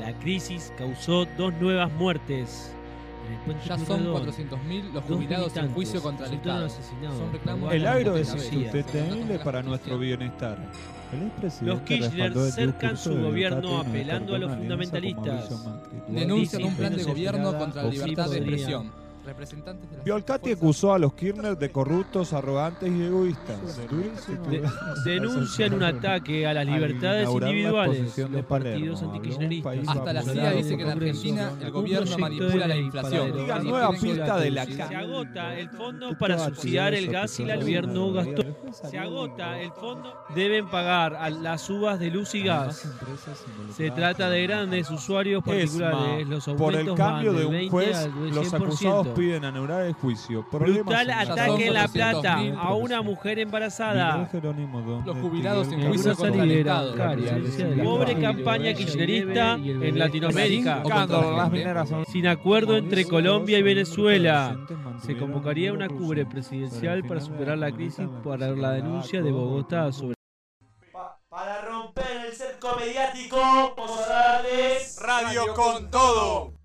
La crisis causó dos nuevas muertes. Ya son Pueyrredón, 400.000 los dos jubilados en juicio contra el Estado. asesinados. Son reclamos El de agro es insustentable para nuestro bienestar. Los Kirchner cercan su gobierno apelando a los fundamentalistas. Denuncian un plan de gobierno contra la libertad de expresión. Representantes de Biolcati acusó a los Kirchner de corruptos, arrogantes y egoístas. De- denuncian un ataque a las libertades individuales. Los partidos antikirchneristas. Hasta la CIA dice que en Argentina el gobierno manipula la inflación. Nueva pista de la Se agota el fondo para subsidiar el gas y el gobierno gastó. Se agota el fondo. Deben pagar a las uvas de luz y gas. Se trata de grandes usuarios particulares. Los por el aumentos cambio van de del un 20 juez, al 100%. los acusados piden anular el juicio. Problemas Brutal en ataque en La 400.000 Plata a una mujer embarazada. Miguel Jerónimo, ¿dónde Los jubilados en juicio contra el Estado. Pobre campaña kirchnerista en Latinoamérica. Sin acuerdo entre Colombia y Venezuela. Se convocaría una cubre presidencial al para superar la crisis para la denuncia de Bogotá sobre Pa- para romper el cerco mediático, vamos a darles Radio con todo.